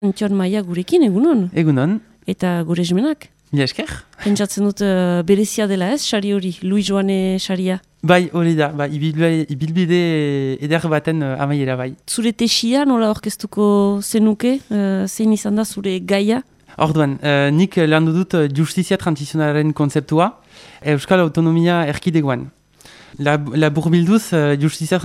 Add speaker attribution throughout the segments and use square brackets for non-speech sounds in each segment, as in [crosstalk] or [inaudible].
Speaker 1: Antion Maia gurekin, egunon?
Speaker 2: Egunon.
Speaker 1: Eta gure esmenak?
Speaker 2: Mila esker.
Speaker 1: Pentsatzen dut uh, berezia dela ez, sari hori, Luis Joane saria.
Speaker 2: Bai, hori da, bai, ibilbide, ibilbide eder baten uh, amaiera bai.
Speaker 1: Zure tesia, nola orkestuko zenuke, uh, zein izan da zure gaia?
Speaker 2: Orduan, uh, nik landu dut justizia transizionalaren konzeptua, Euskal Autonomia erkidegoan. La, la burbilduz, uh, justizia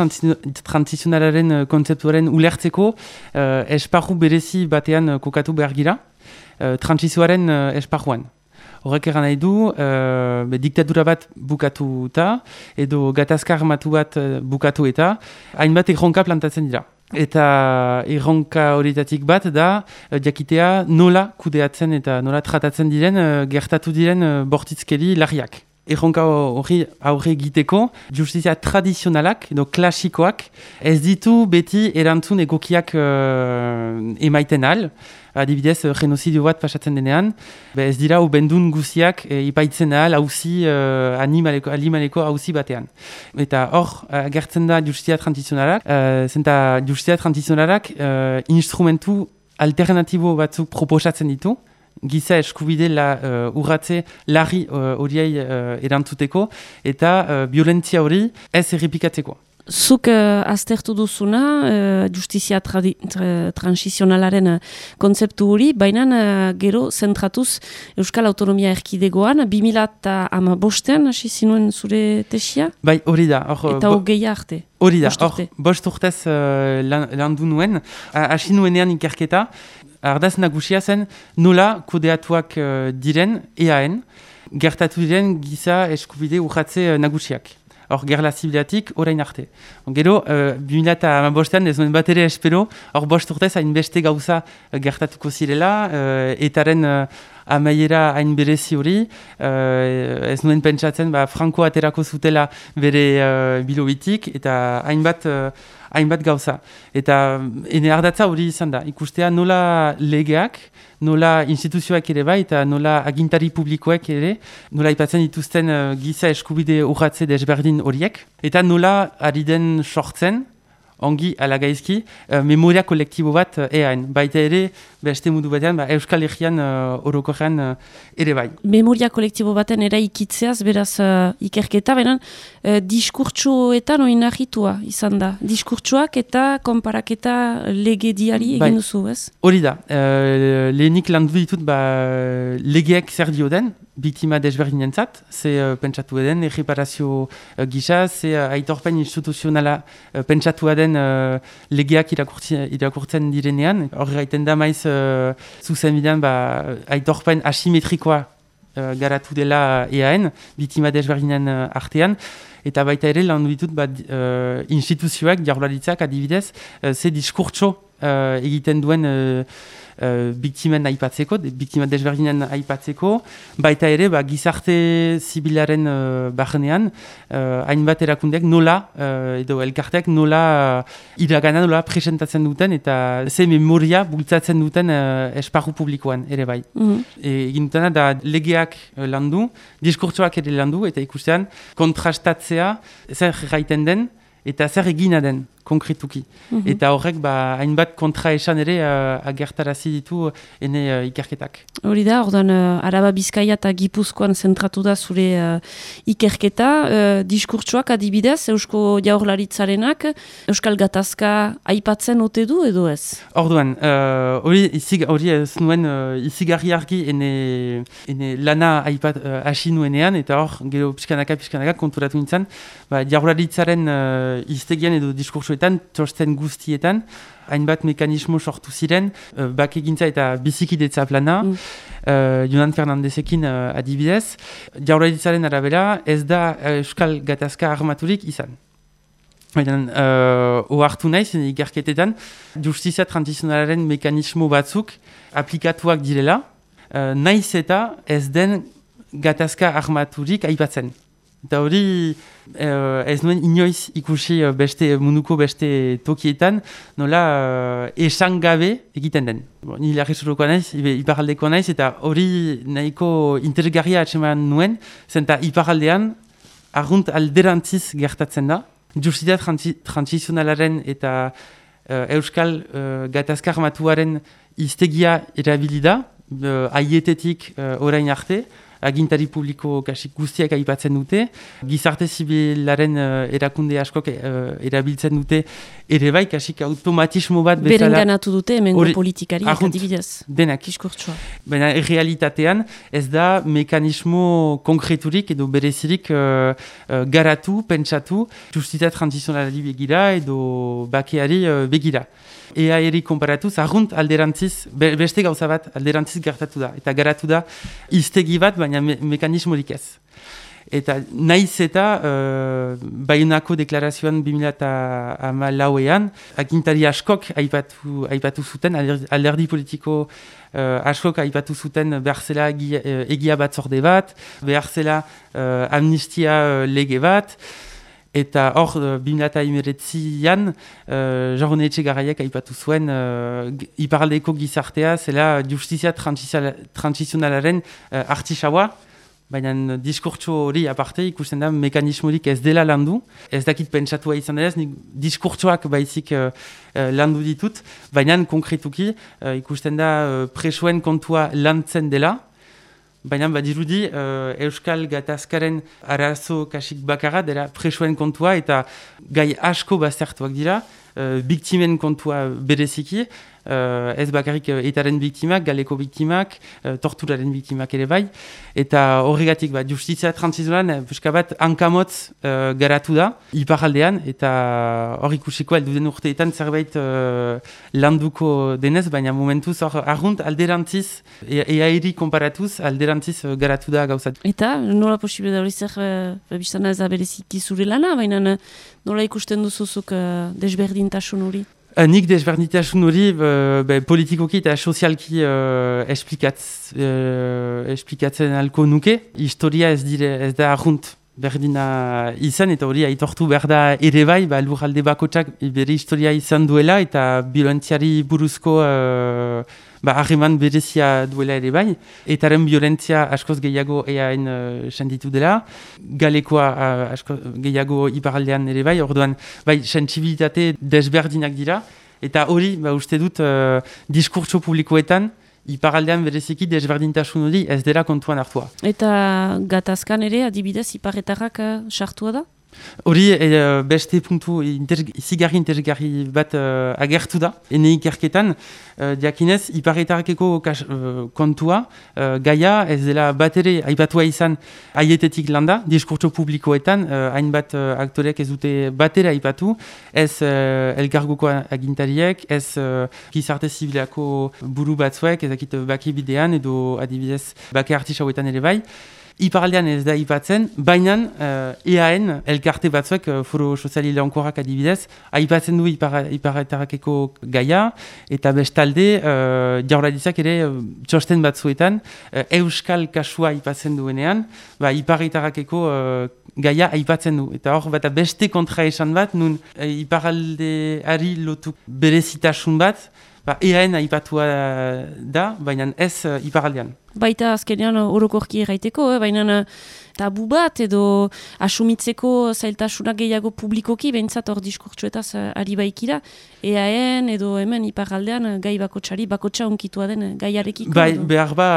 Speaker 2: transizionalaren uh, kontzeptuaren ulertzeko uh, esparru berezi batean uh, kokatu behar gira, uh, transizioaren uh, esparruan. Horrek eran nahi du, uh, diktatura bat bukatu eta, edo gatazka armatu bat uh, bukatu eta, hainbat erronka plantatzen dira. Eta erronka horietatik bat da, uh, jakitea nola kudeatzen eta nola tratatzen diren, uh, gertatu diren uh, bortitzkeri larriak erronka hori aurre egiteko, justizia tradizionalak edo klasikoak ez ditu beti erantzun egokiak uh, emaiten al, adibidez genozidio bat pasatzen denean, be ez dira ubendun guziak e, ipaitzen ahal hauzi uh, animaleko, animaleko hauzi batean. Eta hor, agertzen da justizia tradizionalak, uh, zenta justizia tradizionalak uh, instrumentu alternatibo batzuk proposatzen ditu, giza eskubide la, uh, urratze larri uh, horiei uh, erantzuteko eta uh, violentzia hori ez errepikatzeko.
Speaker 1: Zuk uh, aztertu duzuna, uh, justizia transizionalaren kontzeptu hori, baina uh, gero zentratuz Euskal Autonomia Erkidegoan, 2000 eta ama bostean, hasi zinuen zure tesia?
Speaker 2: Bai, hori da.
Speaker 1: Or, eta hogei arte?
Speaker 2: Hori da, hor, bost urtez uh, lan, lan du nuen, hasi nuenean ikerketa, ardaz nagusia zen nola kudeatuak uh, diren EAN, gertatu diren giza eskubide urratze uh, nagusiak. Hor, gerla zibilatik, orain arte. Gero, uh, 2000 eta amabostean, ez nuen bat ere espero, hor bost urtez, hain beste gauza uh, gertatuko zirela, uh, etaren uh, amaiera hain berezi hori, uh, ez nuen pentsatzen, ba, franko aterako zutela bere uh, bilobitik, eta hainbat... Uh, hainbat gauza. Eta ene ardatza hori izan da, ikustea nola legeak, nola instituzioak ere bai, eta nola agintari publikoek ere, nola ipatzen dituzten uh, giza eskubide urratze desberdin horiek, eta nola ari den sortzen, ongi ala gaizki, uh, memoria kolektibo bat uh, eain. Baita ere, beste mudu batean, ba, Euskal Herrian uh, ere bai.
Speaker 1: Memoria kolektibo baten era ikitzeaz, beraz uh, ikerketa, benen uh, diskurtsuetan oinahitua izan da. Diskurtsuak eta konparaketa lege diari bai. egin duzu, ez?
Speaker 2: Hori da, uh, lehenik landu ditut ba, legeek zer dio den, biktima desberdinen zat, ze uh, pentsatu eden, erreparazio uh, gisa, ze uh, aitorpen instituzionala uh, pentsatu eden uh, legeak irakurtzen, irakurtzen direnean. Horre gaiten da maiz, uh, zuzen bidean, ba, aitorpen asimetrikoa uh, garatu dela EAN, biktima desberdinen uh, artean, eta baita ere lan ditut ba, uh, instituzioak, jarlaritzak adibidez, uh, ze diskurtso uh, egiten duen uh, biktimen aipatzeko, de, biktimen desberdinen aipatzeko, baita ere, ba, gizarte zibilaren uh, barnean, uh, hainbat erakundeak nola, uh, edo elkarteak nola uh, iragana nola presentatzen duten, eta ze memoria bultzatzen duten uh, esparru publikoan, ere bai. Mm -hmm. Egin dutena da legeak uh, landu, diskurtsoak ere landu, eta ikustean kontrastatzea zer gaiten den, eta zer egina den konkretuki. Mm -hmm. Eta horrek, ba, hainbat kontra esan ere uh, agertarazi ditu ene uh, ikerketak.
Speaker 1: Hori da, ordan uh, Araba Bizkaia eta Gipuzkoan zentratu da zure uh, ikerketa. Uh, diskurtsoak adibidez, Eusko Jaurlaritzarenak, Euskal Gatazka aipatzen ote du edo ez?
Speaker 2: Orduan, hori uh, hori ez nuen uh, izigarri argi ene, ene lana aipat uh, hasi nuenean, eta hor, gero pixkanaka, pixkanaka, konturatu nintzen, ba, Jaurlaritzaren uh, iztegian edo diskurtsoa batzuetan, txosten guztietan, hainbat mekanismo sortu ziren, uh, bak egintza eta bizikidetza plana, mm. uh, Jonan Fernandezekin uh, adibidez, jaurlaritzaren arabera, ez da Euskal Gatazka armaturik izan. Baina, uh, ohartu nahi, zen ikerketetan, justizia transizionalaren mekanismo batzuk aplikatuak direla, uh, naiz eta ez den gatazka armaturik aipatzen. Eta hori uh, ez nuen inoiz ikusi uh, beste munduko beste tokietan, nola uh, esan gabe egiten den. Bon, ni larri naiz, iparaldeko naiz, eta hori nahiko interesgarria atseman nuen, zenta iparaldean argunt alderantziz gertatzen da. Justizia transizionalaren eta Euskal uh, gatazkar matuaren iztegia erabilida, uh, aietetik uh, orain arte, agintari publiko kasik guztiak aipatzen dute, gizarte zibilaren uh, erakunde askok uh, erabiltzen dute, ere bai, kasik automatismo bat
Speaker 1: bezala... Beren ganatu dute, emengo politikari, adibidez.
Speaker 2: Denak.
Speaker 1: Diskurtsua.
Speaker 2: Baina, realitatean, ez da mekanismo konkreturik edo berezirik uh, uh, garatu, pentsatu, justizia transizionalari begira edo bakeari uh, begira. Ea eri konparatuz, argunt alderantziz, beste gauza bat alderantziz gertatu da. Eta garatu da, iztegi bat, baina me mekanismorik ez. Eta naiz eta uh, baiunako deklarazioan 2008 lauean, agintari askok aipatu, aipatu zuten, alderdi politiko uh, askok aipatu zuten behar zela egia bat zorde bat, behar zela uh, amnistia lege bat, Eta hor, uh, bimilata imeretzian, uh, jarrone etxe garaiek aipatu zuen, uh, iparaldeko gizartea, zela justizia transizionalaren uh, artisaua, baina diskurtso hori aparte ikusten da mekanismorik ez dela landu, ez dakit pentsatua izan ez, nik diskurtsoak baizik uh, uh, landu ditut, baina konkretuki uh, ikusten da uh, presoen kontua lantzen dela, Baina badirudi uh, Euskal Gatazkaren arazo kasik bakarra dela presoen kontua eta gai asko baztertuak dira, uh, biktimen kontua bereziki, uh, ez bakarrik etaren biktimak, galeko biktimak, uh, torturaren biktimak ere bai. Eta horregatik bat, justizia transizionan, buska bat, hankamotz uh, garatu da, iparaldean, eta hor ikusiko den urteetan zerbait uh, landuko denez, baina momentuz hor argunt alderantziz, ea eri komparatuz, alderantziz uh, garatu da gauzat.
Speaker 1: Eta nola posible da hori zer, uh, biztana ez da bereziki zure lana, baina nola ikusten duzuzuk uh, desberdintasun hori?
Speaker 2: Uh, nik desberdintasun hori uh, politikoki eta sozialki uh, esplikatz, uh, esplikatzen alko nuke. Historia ez, dire, ez da arrunt berdina izan eta hori aitortu behar da ere bai, ba, lurralde bakotsak bere historia izan duela eta bilantziari buruzko ba, harreman berezia duela ere bai, etaren violentzia askoz gehiago eaen uh, senditu dela, galekoa uh, askoz gehiago iparaldean ere bai, orduan, bai, sensibilitate desberdinak dira, eta hori, ba, uste dut, uh, diskurtso publikoetan, iparaldean bereziki desberdintasun hori ez dela kontuan hartua.
Speaker 1: Eta gatazkan ere, adibidez, iparretarrak sartua da?
Speaker 2: Hori e, beste puntu izigarri interesgarri bat uh, agertu da, ene ikerketan, uh, diakinez, iparretarakeko uh, kontua, uh, gaia ez dela bat ere aipatua izan aietetik landa, diskurtso publikoetan, uh, hainbat uh, aktorek ez dute bat ere aipatu, ez uh, elgargoko agintariek, ez uh, gizarte zibilako buru batzuek, ezakit baki bidean, edo adibidez baki artisauetan ere bai, Iparaldean ez da ipatzen, baina uh, EAN, elkarte batzuek, uh, foro soziali leonkorak adibidez, aipatzen du iparretarakeko gaia, eta bestalde, uh, jaurladitzak ere, uh, txosten batzuetan, uh, euskal kasua aipatzen duenean, ba, iparretarakeko uh, gaia aipatzen du. Eta hor, bat beste kontra esan bat, nun uh, iparaldeari lotu berezitasun bat, ba, EAN aipatua da, baina ez uh, iparaldean
Speaker 1: baita azkenean orokorki erraiteko, eh? baina eh, tabu bat edo asumitzeko zailtasuna gehiago publikoki, behintzat hor diskurtsuetaz eh, ari baikira, EAN edo hemen iparaldean eh, gai bakotxari, bakotxa unkitua den gaiarekiko.
Speaker 2: Bai, behar ba,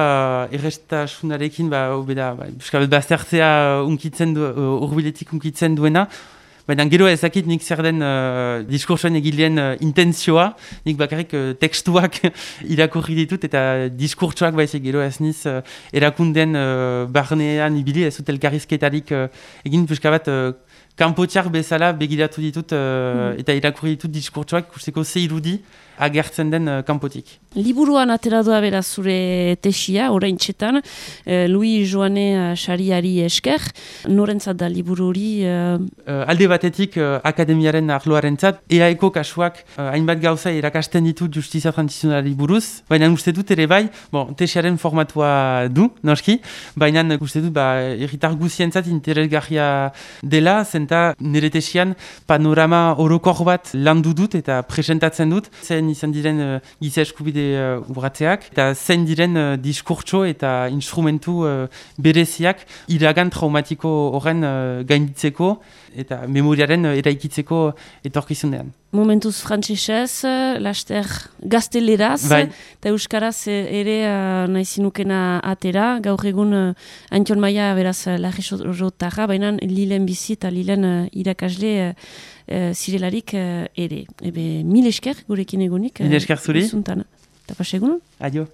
Speaker 2: errestasunarekin, ba, obeda, ba, baztertzea unkitzen du, urbiletik unkitzen duena, Baina gero ezakit nik zer den uh, diskursoan egileen uh, intenzioa, nik bakarrik uh, tekstuak [laughs] irakurri ditut eta diskurtsoak baizik gero ez niz uh, erakunden uh, barnean ibili ez dut elkarrizketarik uh, egin. Puska bat uh, kanpotiak bezala begiratu ditut uh, eta irakurri ditut diskurtsoak ikusteko ze irudi agertzen den uh, kanpotik.
Speaker 1: Liburuan ateradoa bera zure tesia, orain txetan, uh, Louis Joane Xariari uh, esker, norentzat da liburu hori? Uh...
Speaker 2: alde batetik uh, akademiaren arloaren zat, eaeko kasuak hainbat gauza irakasten ditut justizia transizionali buruz, baina uste dut ere bai, bon, tesiaren formatua du, noski, baina uste dut ba, irritar guzientzat interesgarria dela, zenta nire tesian panorama orokor bat landu dut eta presentatzen dut, zen izan diren uh, giza eskubide uh, urratzeak, eta zein diren uh, diskurtso eta instrumentu uh, bereziak iragan traumatiko horren uh, gainditzeko eta memoriaren uh, eraikitzeko etorkizunean.
Speaker 1: Momentuz frantsesez, laster gazteleraz,
Speaker 2: bai.
Speaker 1: eta euskaraz ere uh, nahi atera, gaur egun uh, Antion Maia beraz uh, lagi rotarra, baina lilen bizi eta lilen uh, irakasle uh, zirelarik ere. Ebe, mil esker gurekin egunik.
Speaker 2: Mil esker zuri.
Speaker 1: Eta pas?
Speaker 2: Adio.